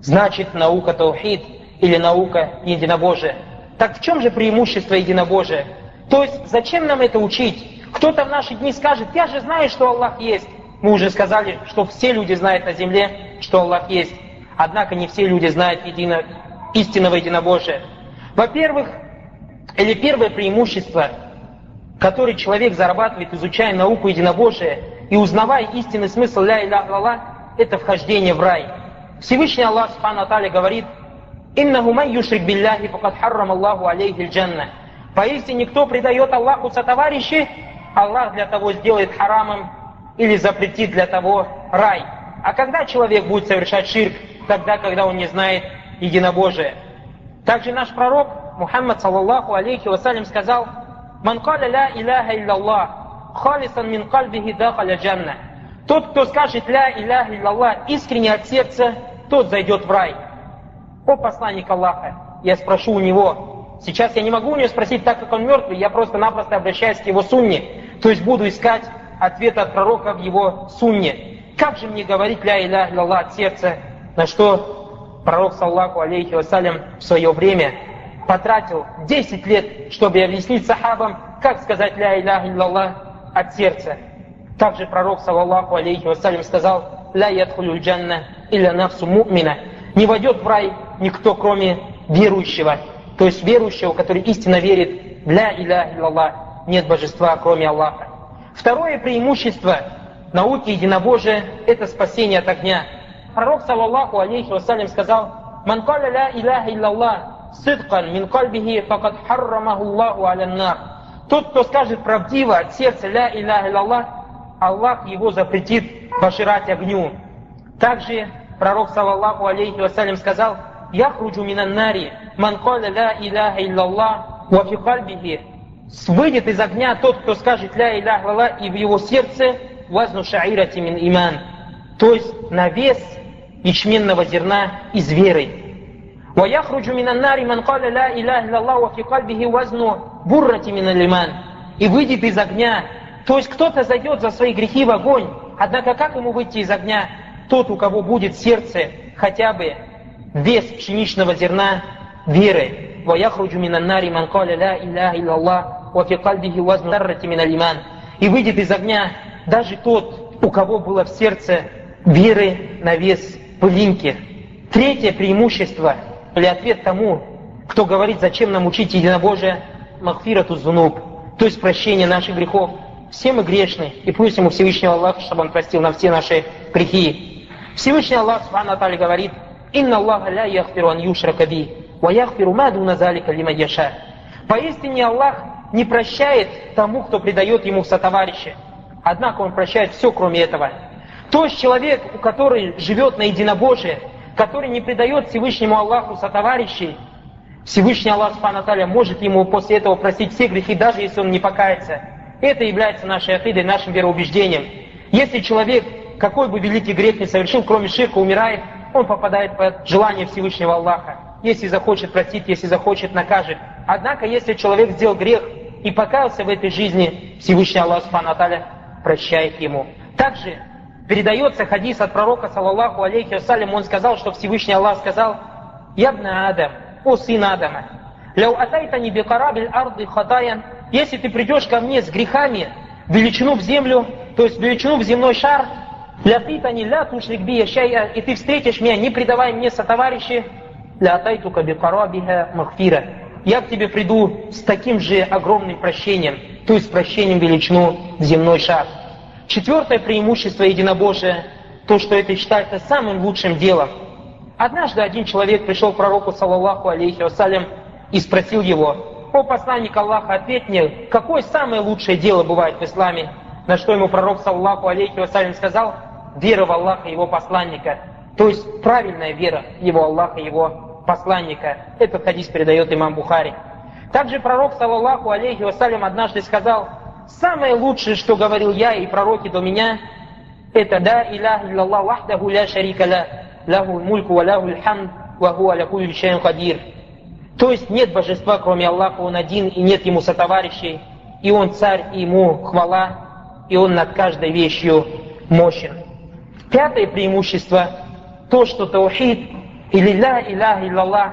значит наука таухид или наука единобожия. Так в чем же преимущество единобожия? То есть зачем нам это учить? Кто-то в наши дни скажет, я же знаю, что Аллах есть. Мы уже сказали, что все люди знают на земле, что Аллах есть. Однако не все люди знают едино, истинного единобожия. Во-первых, или первое преимущество, которое человек зарабатывает, изучая науку единобожия и узнавая истинный смысл ля иля это вхождение в рай. Всевышний Аллах Субхану Аталя говорит, «Иннаху ман юшрик билляхи факад харрам Аллаху алейхи джанна». Поистине, кто предает Аллаху сотоварищи, Аллах для того сделает харамом или запретит для того рай. А когда человек будет совершать ширк? Тогда, когда он не знает единобожие. Также наш пророк Мухаммад, саллаллаху алейхи вассалям, сказал, «Ман каля ля иляха илляллах, халисан мин кальбихи дахаля джанна». Тот, кто скажет «Ля иляха илляллах» искренне от сердца, тот зайдет в рай. О посланник Аллаха, я спрошу у него. Сейчас я не могу у него спросить, так как он мертвый, я просто-напросто обращаюсь к его сунне. То есть буду искать ответ от пророка в его сунне. Как же мне говорить «Ля иляха илляллах» от сердца? На что пророк, саллаху алейхи вассалям, в свое время потратил 10 лет, чтобы объяснить сахабам, как сказать «Ля иляха илляллах» от сердца. Также пророк, саллаху алейхи вассалям, сказал «Ля ядхулю джанна илля нафсу му'мина» Не войдет в рай никто, кроме верующего. То есть верующего, который истинно верит «Ля иляха илляллах» Нет божества, кроме Аллаха. Второе преимущество науки единобожия – это спасение от огня. Пророк, саллаллаху алейхи вассалям, сказал «Ман каля ля иляха илляллах» сидкан мин кальбихи факад харрамаху Аллаху аляннар. Тот, кто скажет правдиво от сердца ля иляха илляллах, Аллах его запретит пожирать огню. Также пророк, саллаллаху алейхи вассалям, сказал, «Яхруджу минаннари, ман каля ля иляха илляллах, ва фи кальбихи». Выйдет из огня тот, кто скажет ля иляха илляллах, и в его сердце вазну шаирати мин иман. То есть на вес ячменного зерна из веры. ويخرج من النار من قال لا إله إلا الله وفي قلبه وزن برة من الإيمان и выйдет из огня. То есть кто-то зайдет за свои грехи в огонь, однако как ему выйти из огня? Тот, у кого будет в сердце хотя бы вес пшеничного зерна веры. ويخرج من النار من قال لا إله إلا الله وفي قلبه وزن ذرة من الإيمان и выйдет из огня даже тот, у кого было в сердце веры на вес пылинки. Третье преимущество – или ответ тому, кто говорит, зачем нам учить единобожие, махфирату зунуб, то есть прощение наших грехов. Все мы грешны, и пусть ему Всевышнего Аллаха, чтобы он простил нам все наши грехи. Всевышний Аллах, Субхану Атали, говорит, «Инна Аллаха ля яхфиру ан юшрака би, ва яхфиру ма дуна залика лима яша». Поистине Аллах не прощает тому, кто предает ему сотоварища. Однако Он прощает все, кроме этого. То есть человек, у который живет на единобожие, который не предает Всевышнему Аллаху сотоварищей, Всевышний Аллах Субхану может ему после этого простить все грехи, даже если он не покается. Это является нашей акидой, нашим вероубеждением. Если человек, какой бы великий грех не совершил, кроме ширка, умирает, он попадает под желание Всевышнего Аллаха. Если захочет, простит, если захочет, накажет. Однако, если человек сделал грех и покаялся в этой жизни, Всевышний Аллах Субхану прощает ему. Также передается хадис от пророка, саллаллаху алейхи вассалям, он сказал, что Всевышний Аллах сказал, «Ябна Адам, о сын Адама, ляу атайтани бикарабиль арды хатаян, если ты придешь ко мне с грехами, величину в землю, то есть величину в земной шар, ля питани ля тушрик бия и ты встретишь меня, не предавай мне сотоварищи, ля атайтука бикарабиха махфира, я к тебе приду с таким же огромным прощением, то есть прощением величину в земной шар. Четвертое преимущество единобожия, то, что это считается самым лучшим делом. Однажды один человек пришел к пророку, саллаллаху алейхи вассалям, и спросил его, «О посланник Аллаха, ответь мне, какое самое лучшее дело бывает в исламе?» На что ему пророк, саллаллаху алейхи вассалям, сказал, «Вера в Аллаха и его посланника». То есть правильная вера его Аллаха и его посланника. Этот хадис передает имам Бухари. Также пророк, саллаллаху алейхи вассалям, однажды сказал, Самое лучшее, что говорил я и пророки до меня, это «Да илях иллаллах вахдаху ля шарика ля, лаху мульку ва лаху хамд, ва хуа ля кадир». То есть нет божества, кроме Аллаха, Он один, и нет Ему сотоварищей, и Он царь, и Ему хвала, и Он над каждой вещью мощен. Пятое преимущество, то, что таухид, или ля илях иллаллах,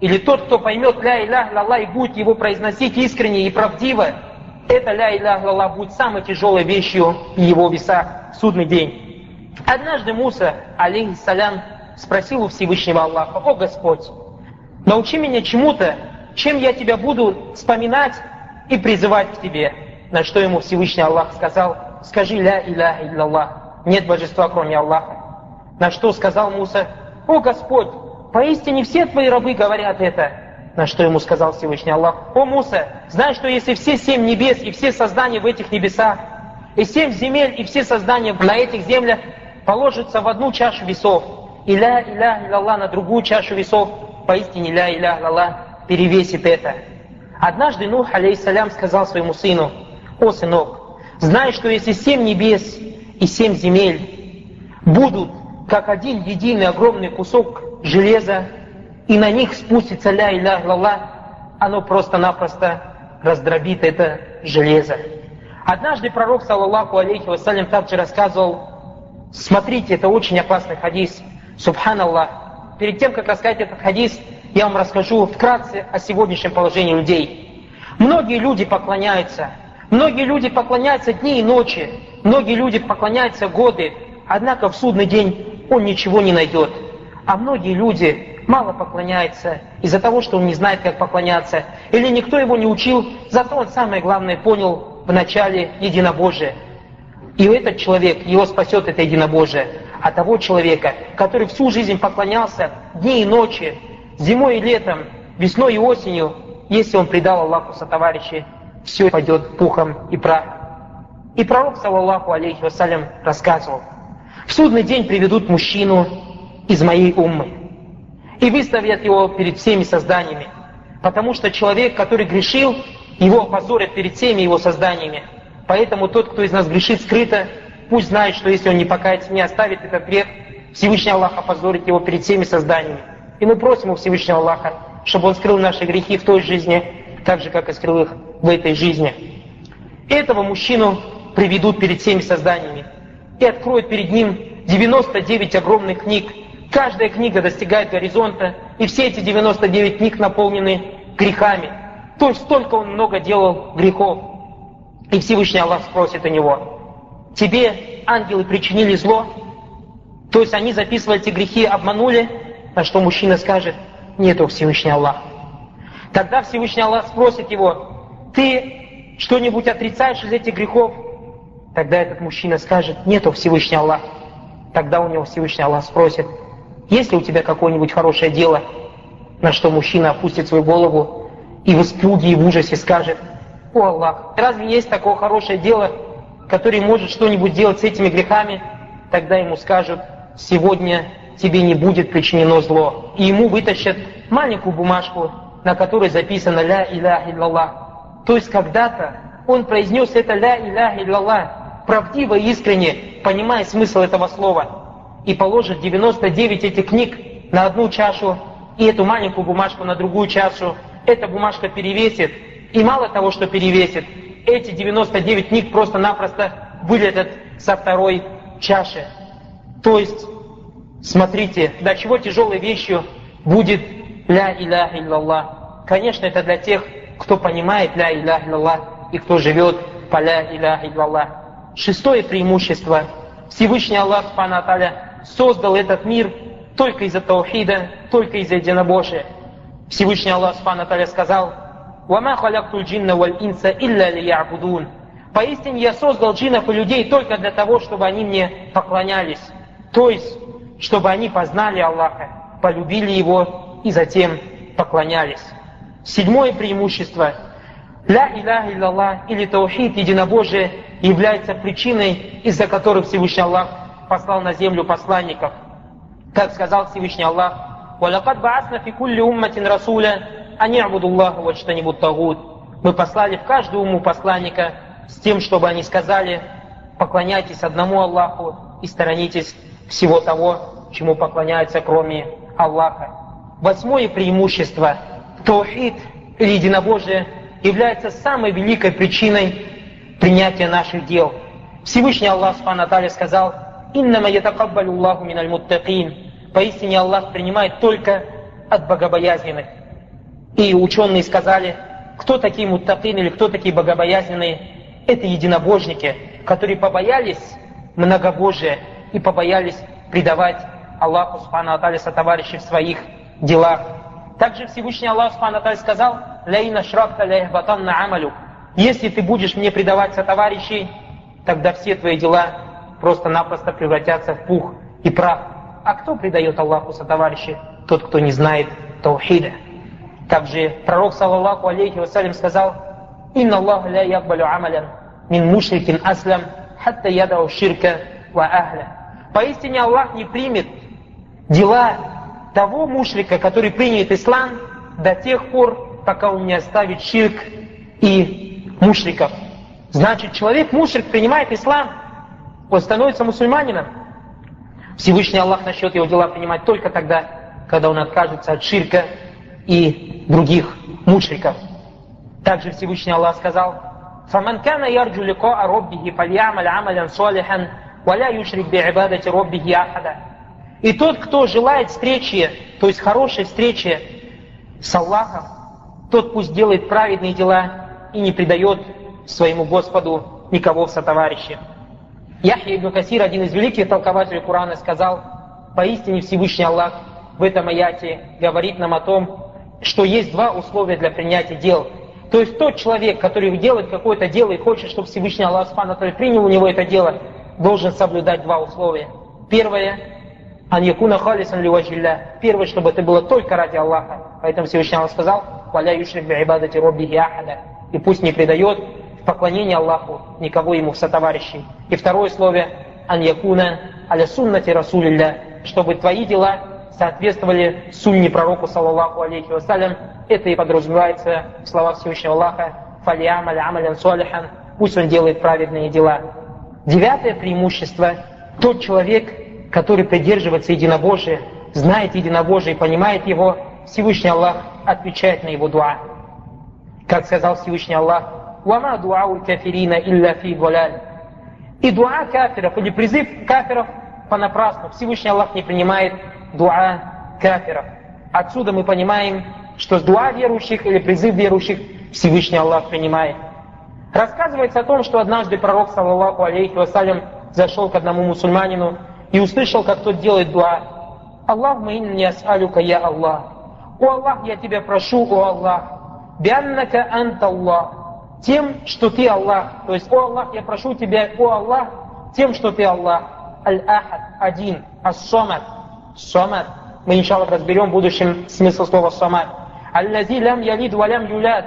или тот, кто поймет ля илях иллаллах и будет его произносить искренне и правдиво, это ля илях иллаллах будет самой тяжелой вещью в его весах в судный день. Однажды Муса, алейхиссалям, спросил у Всевышнего Аллаха, «О Господь, научи меня чему-то, чем я тебя буду вспоминать и призывать к тебе». На что ему Всевышний Аллах сказал, «Скажи ля иля илляллах, нет божества кроме Аллаха». На что сказал Муса, «О Господь, поистине все твои рабы говорят это». На что ему сказал Всевышний Аллах, «О Муса, знай, что если все семь небес и все создания в этих небесах, и семь земель и все создания на этих землях положатся в одну чашу весов, и ля иля илlallah на другую чашу весов, поистине ля иля илlallah перевесит это. Однажды Нух, алейхиссалям, сказал своему сыну, «О, сынок, знай, что если семь небес и семь земель будут как один единый огромный кусок железа, и на них спустится ля иля илlallah, оно просто-напросто раздробит это железо. Однажды пророк, саллаллаху алейхи вассалям, также рассказывал, смотрите, это очень опасный хадис, Субханаллах. Перед тем, как рассказать этот хадис, я вам расскажу вкратце о сегодняшнем положении людей. Многие люди поклоняются, многие люди поклоняются дни и ночи, многие люди поклоняются годы, однако в судный день он ничего не найдет. А многие люди мало поклоняются из-за того, что он не знает, как поклоняться, или никто его не учил, зато он самое главное понял в начале единобожие. И этот человек, его спасет это единобожие а того человека, который всю жизнь поклонялся дни и ночи, зимой и летом, весной и осенью, если он предал Аллаху со товарищи, все пойдет пухом и прахом. И пророк, саллаллаху алейхи вассалям, рассказывал, в судный день приведут мужчину из моей уммы и выставят его перед всеми созданиями, потому что человек, который грешил, его опозорят перед всеми его созданиями. Поэтому тот, кто из нас грешит скрыто, Пусть знает, что если он не покается, не оставит этот грех, Всевышний Аллах опозорит его перед всеми созданиями. И мы просим у Всевышнего Аллаха, чтобы он скрыл наши грехи в той жизни, так же, как и скрыл их в этой жизни. Этого мужчину приведут перед всеми созданиями и откроют перед ним 99 огромных книг. Каждая книга достигает горизонта, и все эти 99 книг наполнены грехами. То есть столько он много делал грехов. И Всевышний Аллах спросит у него, тебе ангелы причинили зло, то есть они записывали эти грехи, обманули, на что мужчина скажет, нету Всевышний Аллах. Тогда Всевышний Аллах спросит его, ты что-нибудь отрицаешь из этих грехов? Тогда этот мужчина скажет, нету Всевышний Аллах. Тогда у него Всевышний Аллах спросит, есть ли у тебя какое-нибудь хорошее дело? На что мужчина опустит свою голову и в испуге и в ужасе скажет, о Аллах, разве есть такое хорошее дело, который может что-нибудь делать с этими грехами, тогда ему скажут, сегодня тебе не будет причинено зло. И ему вытащат маленькую бумажку, на которой записано «Ля иляха иллаллах». То есть когда-то он произнес это «Ля иляха иллаллах», правдиво и искренне, понимая смысл этого слова, и положит 99 этих книг на одну чашу, и эту маленькую бумажку на другую чашу, эта бумажка перевесит, и мало того, что перевесит, эти 99 книг просто-напросто вылетят со второй чаши. То есть, смотрите, до чего тяжелой вещью будет ля иля иллаллах. Конечно, это для тех, кто понимает ля иля иллаллах и кто живет по ля иля иллаллах. Шестое преимущество. Всевышний Аллах Субхану создал этот мир только из-за таухида, только из-за единобожия. Всевышний Аллах Субхану сказал, «Вама халякtul джинна валь инса илля лиябудун». Поистине я создал джинов и людей только для того, чтобы они мне поклонялись. То есть, чтобы они познали Аллаха, полюбили Его и затем поклонялись. Седьмое преимущество. Ля иляха иллаллах или таухид, единобожие, является причиной, из-за которой Всевышний Аллах послал на землю посланников. Как сказал Всевышний Аллах, «Валакад баасна фи кулли умматин расуля они абудуллаху вот что-нибудь тагут. Мы послали в каждую уму посланника с тем, чтобы они сказали, поклоняйтесь одному Аллаху и сторонитесь всего того, чему поклоняются, кроме Аллаха. Восьмое преимущество. Таухид или единобожие является самой великой причиной принятия наших дел. Всевышний Аллах Субхану сказал, «Иннама ятакаббалю Аллаху миналь муттакин». поистине Аллах принимает только от богобоязненных. И ученые сказали, кто такие муттакин или кто такие богобоязненные? Это единобожники, которые побоялись многобожия и побоялись предавать Аллаху Субхану Аталя товарищей в своих делах. Также Всевышний Аллах Субхану Аталя сказал, «Ляйна шракта ляйхбатан на амалю». Если ты будешь мне предавать товарищей, тогда все твои дела просто-напросто превратятся в пух и прах. А кто предает Аллаху сотоварищи? Тот, кто не знает таухида. Также пророк, саллаллаху алейхи вассалям, сказал, «Инна Аллах ля якбалю амалян мин мушрикин аслям, хатта ядау ширка ва ахля». Поистине Аллах не примет дела того мушрика, который принят ислам, до тех пор, пока он не оставит ширк и мушриков. Значит, человек мушрик принимает ислам, он становится мусульманином. Всевышний Аллах насчет его дела принимать только тогда, когда он откажется от ширка и других мушриков. Также Всевышний Аллах сказал, فَمَنْ كَانَ يَرْجُ لِقَاءَ رَبِّهِ فَلْيَعْمَلْ عَمَلًا صَالِحًا وَلَا يُشْرِكْ بِعِبَادَةِ رَبِّهِ أَحَدًا И тот, кто желает встречи, то есть хорошей встречи с Аллахом, тот пусть делает праведные дела и не предает своему Господу никого в сотоварищи. Яхья ибн Касир, один из великих толкователей Корана, сказал, поистине Всевышний Аллах в этом аяте говорит нам о том, что есть два условия для принятия дел. То есть тот человек, который делает какое-то дело и хочет, чтобы Всевышний Аллах Субхану принял у него это дело, должен соблюдать два условия. Первое, ан якуна халисан ливажилля. Первое, чтобы это было только ради Аллаха. Поэтому Всевышний Аллах сказал, валя юшрик би ибадати роббихи ахада. И пусть не предает поклонение Аллаху никого ему в сотоварищи. И второе слово, ан якуна аля суннати расулилля. Чтобы твои дела соответствовали сунне пророку, саллаллаху алейхи вассалям. Это и подразумевается в словах Всевышнего Аллаха, фалиам аля амалян солихан. Пусть он делает праведные дела. Девятое преимущество. Тот человек, который придерживается единобожия, знает единобожие и понимает его, Всевышний Аллах отвечает на его дуа. Как сказал Всевышний Аллах, «Вама дуау кафирина илля фи валяль». И дуа кафиров, или призыв кафиров понапрасну. Всевышний Аллах не принимает дуа кафиров. Отсюда мы понимаем, что дуа верующих или призыв верующих Всевышний Аллах принимает. Рассказывается о том, что однажды пророк, саллаллаху алейхи вассалям, зашел к одному мусульманину и услышал, как тот делает дуа. Аллах не ас'алюка, я Аллах. О Аллах, я тебя прошу, о Аллах. Бианнака ант Аллах. Тем, что ты Аллах. То есть, о Аллах, я прошу тебя, о Аллах, тем, что ты Аллах. Аль-Ахад, один, ас-Самад, Самад. Мы, иншаллах, разберем в будущем смысл слова Самад. Аллази лям ялид валям юляд.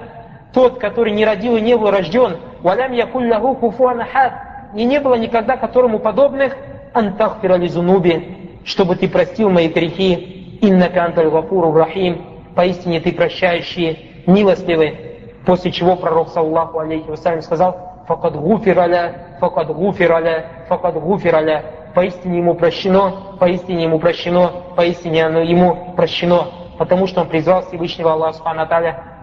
Тот, который не родил и не был рожден. Валям якулляху куфуан ахад. И не было никогда которому подобных. Антахфира лизунуби. Чтобы ты простил мои грехи. Иннака анталь гафуру рахим. Поистине ты прощающий, милостливый. После чего пророк, саллаху алейхи вассалям, сказал, факад гуфираля, факад гуфираля, факад гуфираля поистине ему прощено, поистине ему прощено, поистине оно ему прощено, потому что он призвал Всевышнего Аллаха Субхану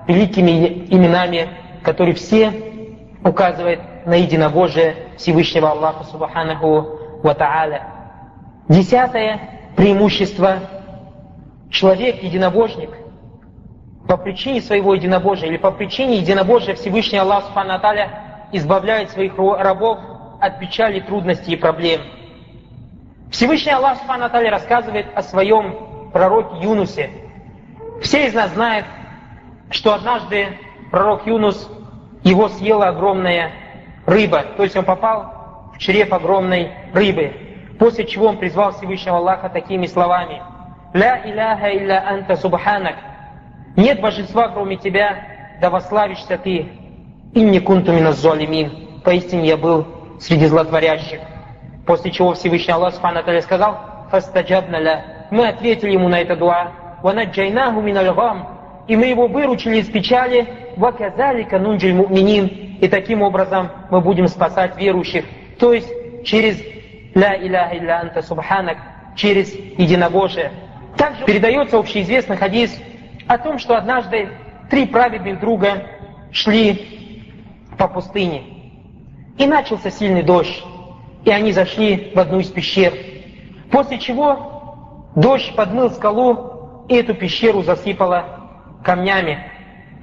великими именами, которые все указывают на единобожие Всевышнего Аллаха Субханаху Ва Тааля. Десятое преимущество. Человек, единобожник, по причине своего единобожия или по причине единобожия Всевышний Аллах Субхану избавляет своих рабов от печали, трудностей и проблем – Всевышний Аллах Субхану рассказывает о своем пророке Юнусе. Все из нас знают, что однажды пророк Юнус, его съела огромная рыба, то есть он попал в чрев огромной рыбы, после чего он призвал Всевышнего Аллаха такими словами. «Ля иляха илля анта субханак» Нет божества, кроме тебя, да вославишься ты. Инни кунту миназзолимин. Поистине я был среди злотворящих. После чего Всевышний Аллах Субхану сказал, «Фастаджабна ля». Мы ответили ему на это дуа. «Ванаджайнаху миналь гам». И мы его выручили из печали. «Ваказалика нунджиль му'минин». И таким образом мы будем спасать верующих. То есть через «Ля иляха илля анта субханак», через единобожие. Также передается общеизвестный хадис о том, что однажды три праведных друга шли по пустыне. И начался сильный дождь и они зашли в одну из пещер. После чего Дождь подмыл скалу, и эту пещеру засыпало камнями.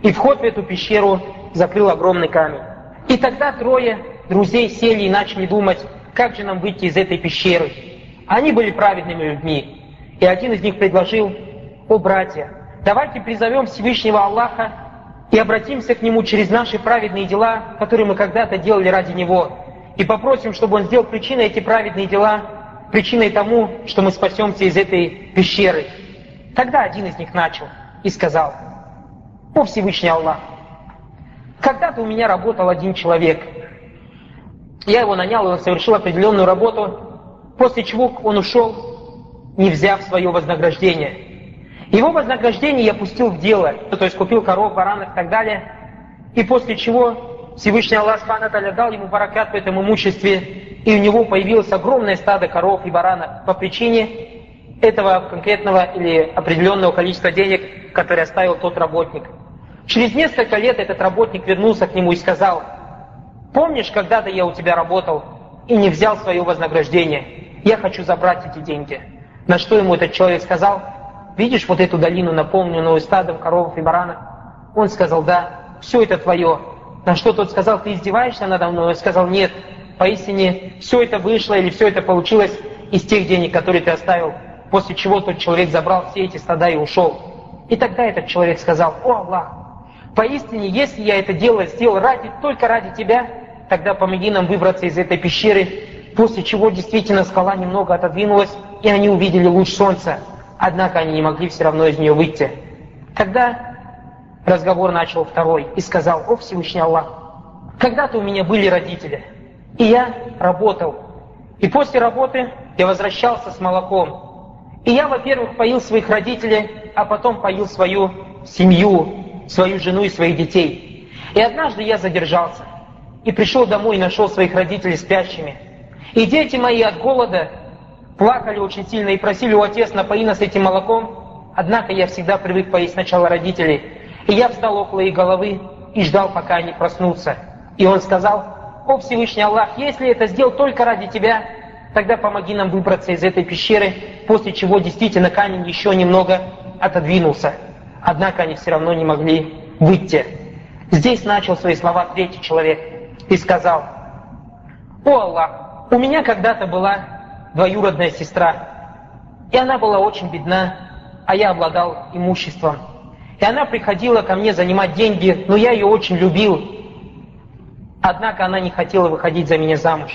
И вход в эту пещеру закрыл огромный камень. И тогда трое друзей сели и начали думать, как же нам выйти из этой пещеры. Они были праведными людьми. И один из них предложил, о братья, давайте призовем Всевышнего Аллаха и обратимся к Нему через наши праведные дела, которые мы когда-то делали ради Него, и попросим, чтобы Он сделал причиной эти праведные дела, причиной тому, что мы спасемся из этой пещеры. Тогда один из них начал и сказал, «О Всевышний Аллах, когда-то у меня работал один человек. Я его нанял, и он совершил определенную работу, после чего он ушел, не взяв свое вознаграждение. Его вознаграждение я пустил в дело, то есть купил коров, баранов и так далее, и после чего Всевышний Аллах Субхану дал ему баракат в этом имуществе, и у него появилось огромное стадо коров и баранов по причине этого конкретного или определенного количества денег, которые оставил тот работник. Через несколько лет этот работник вернулся к нему и сказал, помнишь, когда-то я у тебя работал и не взял свое вознаграждение, я хочу забрать эти деньги. На что ему этот человек сказал, видишь вот эту долину, наполненную стадом коров и баранов? Он сказал, да, все это твое. На что тот сказал, ты издеваешься надо мной? Он сказал, нет, поистине все это вышло или все это получилось из тех денег, которые ты оставил. После чего тот человек забрал все эти стада и ушел. И тогда этот человек сказал, о Аллах, поистине, если я это дело сделал ради, только ради тебя, тогда помоги нам выбраться из этой пещеры, после чего действительно скала немного отодвинулась, и они увидели луч солнца. Однако они не могли все равно из нее выйти. Тогда разговор начал второй и сказал, о Всевышний Аллах, когда-то у меня были родители, и я работал. И после работы я возвращался с молоком. И я, во-первых, поил своих родителей, а потом поил свою семью, свою жену и своих детей. И однажды я задержался и пришел домой и нашел своих родителей спящими. И дети мои от голода плакали очень сильно и просили у отец напои нас этим молоком. Однако я всегда привык поесть сначала родителей. И я встал около их головы и ждал, пока они проснутся. И он сказал, «О Всевышний Аллах, если это сделал только ради Тебя, тогда помоги нам выбраться из этой пещеры», после чего действительно камень еще немного отодвинулся. Однако они все равно не могли выйти. Здесь начал свои слова третий человек и сказал, «О Аллах, у меня когда-то была двоюродная сестра. И она была очень бедна, а я обладал имуществом. И она приходила ко мне занимать деньги, но я ее очень любил. Однако она не хотела выходить за меня замуж.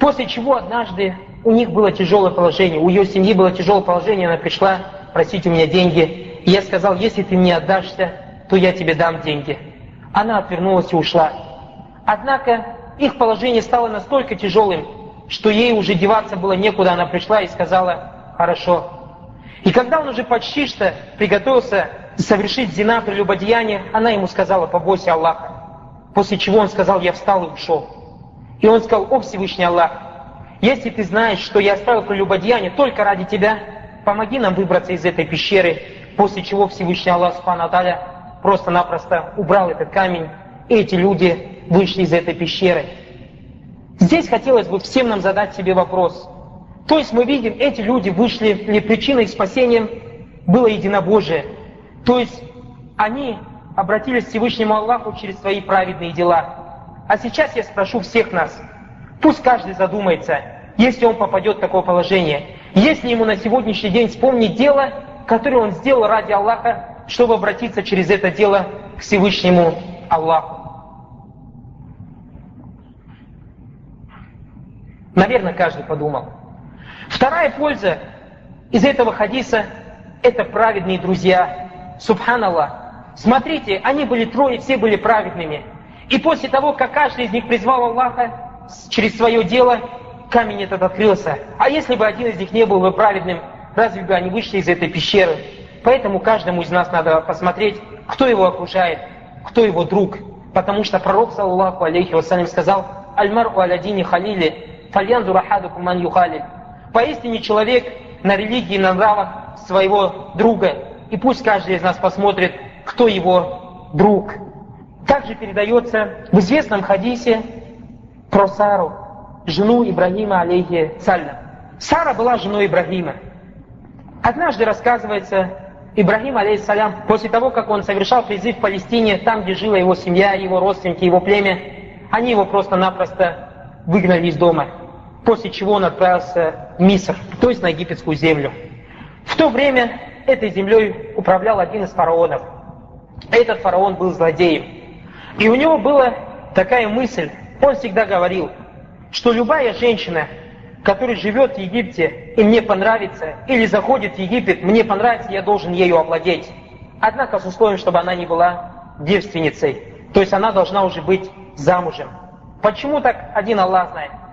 После чего однажды у них было тяжелое положение, у ее семьи было тяжелое положение, она пришла просить у меня деньги. И я сказал, если ты мне отдашься, то я тебе дам деньги. Она отвернулась и ушла. Однако их положение стало настолько тяжелым, что ей уже деваться было некуда, она пришла и сказала, хорошо. И когда он уже почти что приготовился совершить зина прелюбодеяние, она ему сказала, побойся Аллаха. После чего он сказал, я встал и ушел. И он сказал, о Всевышний Аллах, если ты знаешь, что я оставил прелюбодеяние только ради тебя, помоги нам выбраться из этой пещеры, после чего Всевышний Аллах Субхану просто-напросто убрал этот камень, и эти люди вышли из этой пещеры. Здесь хотелось бы всем нам задать себе вопрос. То есть мы видим, эти люди вышли, или причиной их спасения было единобожие. То есть они обратились к Всевышнему Аллаху через свои праведные дела. А сейчас я спрошу всех нас, пусть каждый задумается, если он попадет в такое положение, если ему на сегодняшний день вспомнить дело, которое он сделал ради Аллаха, чтобы обратиться через это дело к Всевышнему Аллаху. Наверное, каждый подумал. Вторая польза из этого хадиса – это праведные друзья. Субханаллах. Смотрите, они были трое, все были праведными. И после того, как каждый из них призвал Аллаха через свое дело, камень этот открылся. А если бы один из них не был бы праведным, разве бы они вышли из этой пещеры? Поэтому каждому из нас надо посмотреть, кто его окружает, кто его друг. Потому что пророк, саллаху алейхи вассалям, сказал, «Аль-мар'у аладини халили, Фальянзу рахадуку ман юхали. Поистине человек на религии, на нравах своего друга. И пусть каждый из нас посмотрит, кто его друг. Также передается в известном хадисе про Сару, жену Ибрагима, алейхи салям. Сара была женой Ибрагима. Однажды рассказывается, Ибрагим, алейхиссалям, после того, как он совершал призыв в Палестине, там, где жила его семья, его родственники, его племя, они его просто-напросто выгнали из дома, после чего он отправился в Миср, то есть на египетскую землю. В то время этой землей управлял один из фараонов. Этот фараон был злодеем. И у него была такая мысль, он всегда говорил, что любая женщина, которая живет в Египте, и мне понравится, или заходит в Египет, мне понравится, я должен ею овладеть. Однако с условием, чтобы она не была девственницей. То есть она должна уже быть замужем. Почему так один Аллах знает?